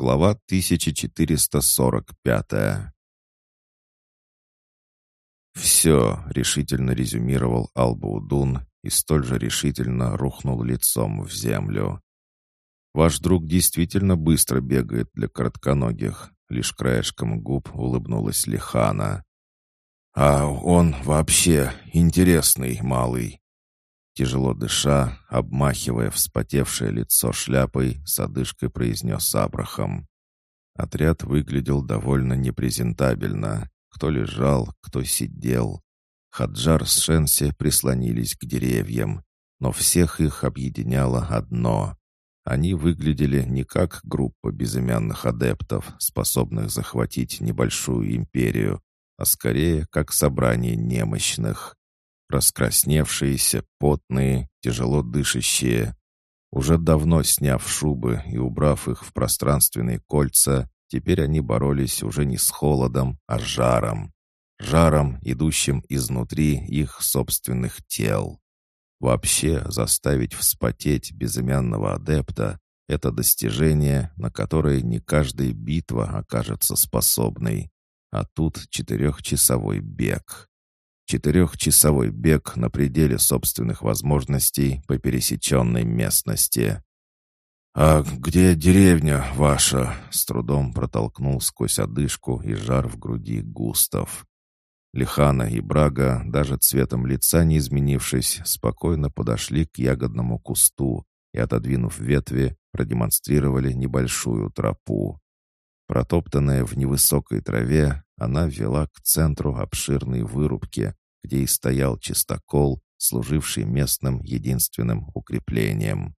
Глава 1445 «Все», — решительно резюмировал Албаудун и столь же решительно рухнул лицом в землю. «Ваш друг действительно быстро бегает для коротконогих», — лишь краешком губ улыбнулась Лихана. «А он вообще интересный, малый», Тяжело дыша, обмахивая вспотевшее лицо шляпой, с одышкой произнес Абрахам. Отряд выглядел довольно непрезентабельно. Кто лежал, кто сидел. Хаджар с Шенси прислонились к деревьям, но всех их объединяло одно. Они выглядели не как группа безымянных адептов, способных захватить небольшую империю, а скорее как собрание немощных раскрасневшиеся, потные, тяжело дышащие. Уже давно сняв шубы и убрав их в пространственные кольца, теперь они боролись уже не с холодом, а жаром. Жаром, идущим изнутри их собственных тел. Вообще заставить вспотеть безымянного адепта — это достижение, на которое не каждая битва окажется способной. А тут четырехчасовой бег. Четырехчасовой бег на пределе собственных возможностей по пересеченной местности. «А где деревня ваша?» — с трудом протолкнул сквозь одышку и жар в груди Густав. Лихана и Брага, даже цветом лица не изменившись, спокойно подошли к ягодному кусту и, отодвинув ветви, продемонстрировали небольшую тропу. Протоптанная в невысокой траве, она вела к центру обширной вырубки, где и стоял чистокол, служивший местным единственным укреплением.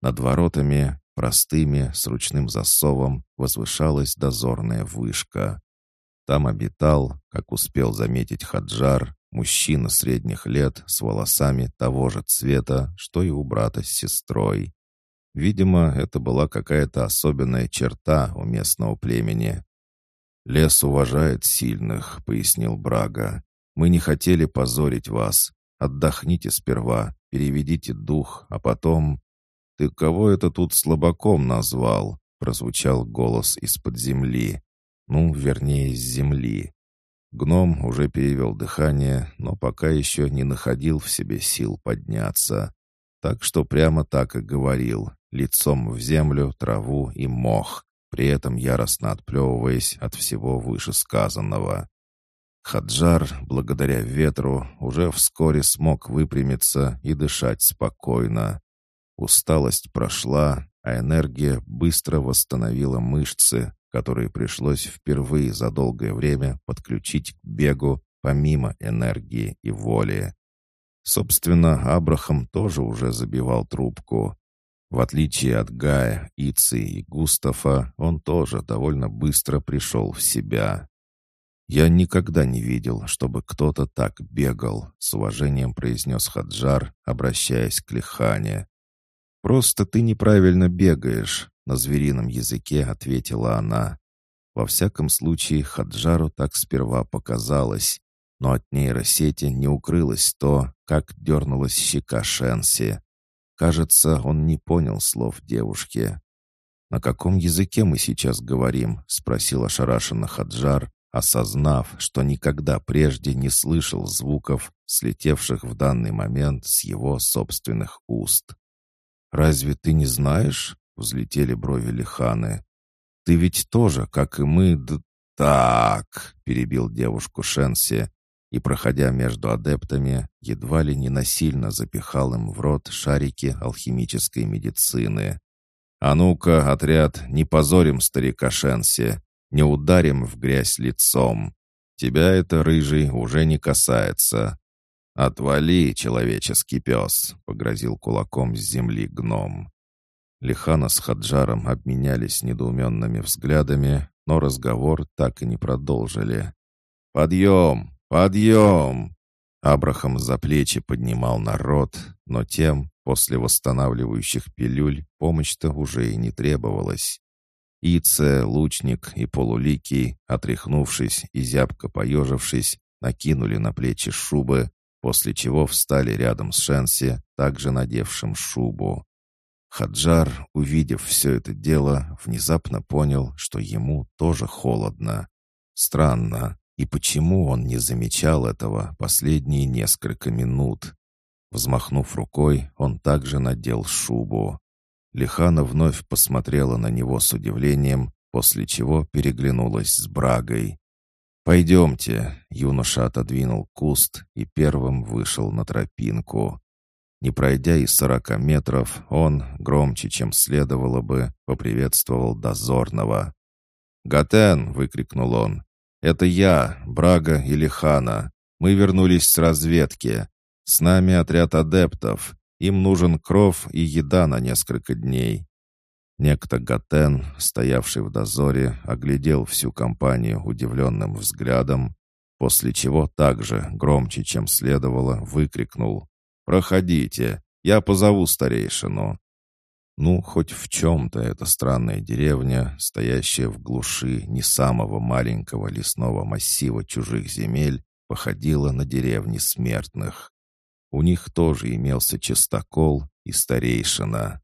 Над воротами, простыми, с ручным засовом, возвышалась дозорная вышка. Там обитал, как успел заметить Хаджар, мужчина средних лет с волосами того же цвета, что и у брата с сестрой. Видимо, это была какая-то особенная черта у местного племени. «Лес уважает сильных», — пояснил Брага. Мы не хотели позорить вас. Отдохните сперва, переведите дух, а потом...» «Ты кого это тут слабаком назвал?» — прозвучал голос из-под земли. Ну, вернее, с земли. Гном уже перевел дыхание, но пока еще не находил в себе сил подняться. Так что прямо так и говорил, лицом в землю, траву и мох, при этом яростно отплевываясь от всего вышесказанного. Хаджар, благодаря ветру, уже вскоре смог выпрямиться и дышать спокойно. Усталость прошла, а энергия быстро восстановила мышцы, которые пришлось впервые за долгое время подключить к бегу помимо энергии и воли. Собственно, Абрахам тоже уже забивал трубку. В отличие от Гая, Ицы и Густафа, он тоже довольно быстро пришел в себя. «Я никогда не видел, чтобы кто-то так бегал», — с уважением произнес Хаджар, обращаясь к Лихане. «Просто ты неправильно бегаешь», — на зверином языке ответила она. Во всяком случае, Хаджару так сперва показалось, но от нейросети не укрылось то, как дернулась щека Шенси. Кажется, он не понял слов девушки. «На каком языке мы сейчас говорим?» — спросил ошарашенно Хаджар, осознав, что никогда прежде не слышал звуков, слетевших в данный момент с его собственных уст. «Разве ты не знаешь?» — взлетели брови Лиханы. «Ты ведь тоже, как и мы, д... так!» — перебил девушку Шенси и, проходя между адептами, едва ли не насильно запихал им в рот шарики алхимической медицины. «А ну-ка, отряд, не позорим старика Шенси!» не ударим в грязь лицом. Тебя это, рыжий, уже не касается. «Отвали, человеческий пес!» — погрозил кулаком с земли гном. Лихана с Хаджаром обменялись недоуменными взглядами, но разговор так и не продолжили. «Подъем! Подъем!» Абрахам за плечи поднимал народ, но тем, после восстанавливающих пилюль, помощь-то уже и не требовалась. Ице, лучник и полуликий, отряхнувшись и зябко поежившись, накинули на плечи шубы, после чего встали рядом с Шенси, также надевшим шубу. Хаджар, увидев все это дело, внезапно понял, что ему тоже холодно. Странно, и почему он не замечал этого последние несколько минут? Взмахнув рукой, он также надел шубу. Лихана вновь посмотрела на него с удивлением, после чего переглянулась с Брагой. «Пойдемте», — юноша отодвинул куст и первым вышел на тропинку. Не пройдя и сорока метров, он, громче, чем следовало бы, поприветствовал дозорного. «Гатен!» — выкрикнул он. «Это я, Брага или Хана. Мы вернулись с разведки. С нами отряд адептов. Им нужен кров и еда на несколько дней». Некто Гатен, стоявший в дозоре, оглядел всю компанию удивленным взглядом, после чего также, громче, чем следовало, выкрикнул «Проходите, я позову старейшину». Ну, хоть в чем-то эта странная деревня, стоящая в глуши не самого маленького лесного массива чужих земель, походила на деревни смертных. У них тоже имелся чистокол и старейшина.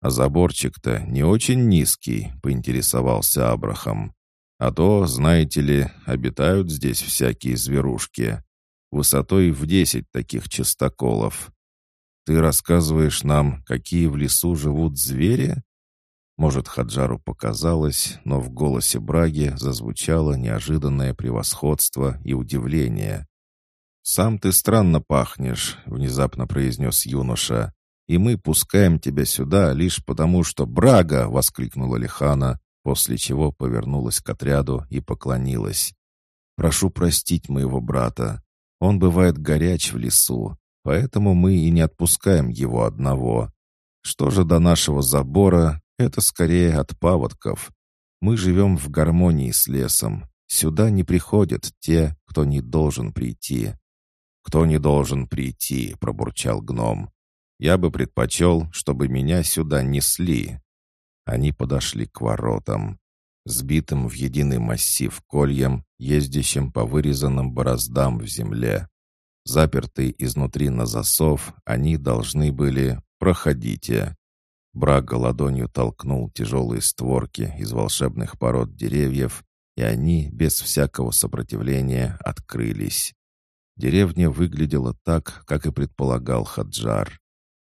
«А заборчик-то не очень низкий», — поинтересовался Абрахам. «А то, знаете ли, обитают здесь всякие зверушки высотой в десять таких частоколов. Ты рассказываешь нам, какие в лесу живут звери? Может, Хаджару показалось, но в голосе Браги зазвучало неожиданное превосходство и удивление. «Сам ты странно пахнешь», — внезапно произнес юноша. «И мы пускаем тебя сюда лишь потому, что Брага!» — воскликнула Лихана, после чего повернулась к отряду и поклонилась. «Прошу простить моего брата. Он бывает горяч в лесу, поэтому мы и не отпускаем его одного. Что же до нашего забора, это скорее от паводков. Мы живем в гармонии с лесом. Сюда не приходят те, кто не должен прийти. «Кто не должен прийти?» — пробурчал гном. «Я бы предпочел, чтобы меня сюда несли». Они подошли к воротам сбитым в единый массив кольем, ездящим по вырезанным бороздам в земле. Запертые изнутри на засов, они должны были «проходите». Брага ладонью толкнул тяжелые створки из волшебных пород деревьев, и они, без всякого сопротивления, открылись. Деревня выглядела так, как и предполагал Хаджар.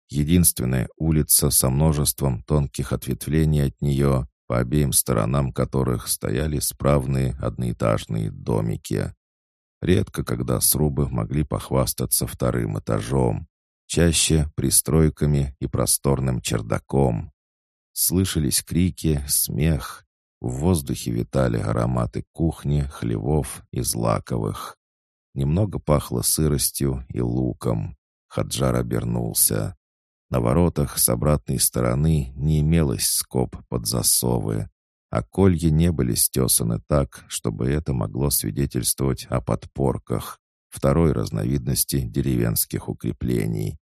Единственная улица со множеством тонких ответвлений от нее, по обеим сторонам которых стояли справные одноэтажные домики. Редко когда срубы могли похвастаться вторым этажом, чаще пристройками и просторным чердаком. Слышались крики, смех, в воздухе витали ароматы кухни, хлевов и злаковых. Немного пахло сыростью и луком. Хаджар обернулся. На воротах с обратной стороны не имелось скоб под засовы, а колья не были стесаны так, чтобы это могло свидетельствовать о подпорках, второй разновидности деревенских укреплений.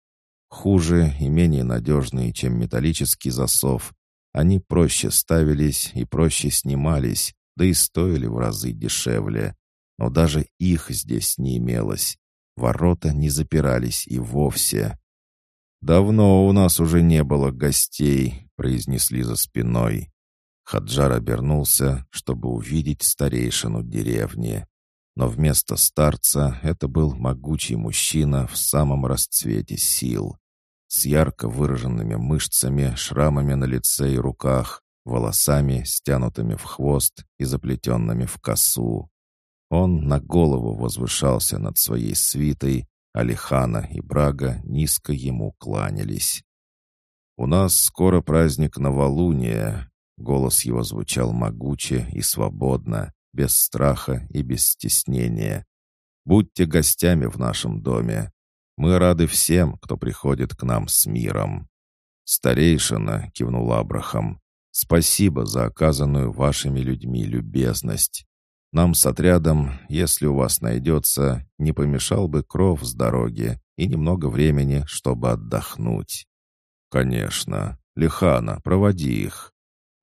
Хуже и менее надежные, чем металлический засов, они проще ставились и проще снимались, да и стоили в разы дешевле. Но даже их здесь не имелось. Ворота не запирались и вовсе. «Давно у нас уже не было гостей», — произнесли за спиной. Хаджар обернулся, чтобы увидеть старейшину деревни. Но вместо старца это был могучий мужчина в самом расцвете сил. С ярко выраженными мышцами, шрамами на лице и руках, волосами, стянутыми в хвост и заплетенными в косу. Он на голову возвышался над своей свитой, Алихана и Брага низко ему кланялись. «У нас скоро праздник новолуния», — голос его звучал могуче и свободно, без страха и без стеснения. «Будьте гостями в нашем доме. Мы рады всем, кто приходит к нам с миром». «Старейшина», — кивнул Абрахам, — «спасибо за оказанную вашими людьми любезность. Нам с отрядом, если у вас найдется, не помешал бы кров с дороги и немного времени, чтобы отдохнуть. Конечно. Лихана, проводи их.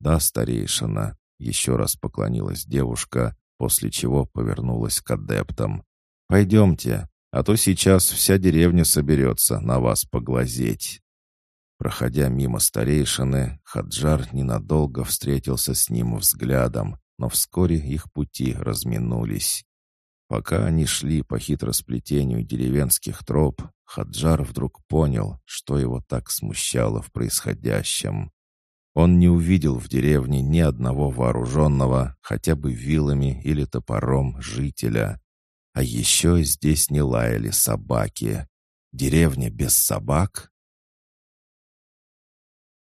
Да, старейшина. Еще раз поклонилась девушка, после чего повернулась к адептам. «Пойдемте, а то сейчас вся деревня соберется на вас поглазеть». Проходя мимо старейшины, Хаджар ненадолго встретился с ним взглядом, но вскоре их пути разминулись. Пока они шли по хитросплетению деревенских троп, Хаджар вдруг понял, что его так смущало в происходящем. Он не увидел в деревне ни одного вооруженного, хотя бы вилами или топором, жителя. А еще здесь не лаяли собаки. Деревня без собак?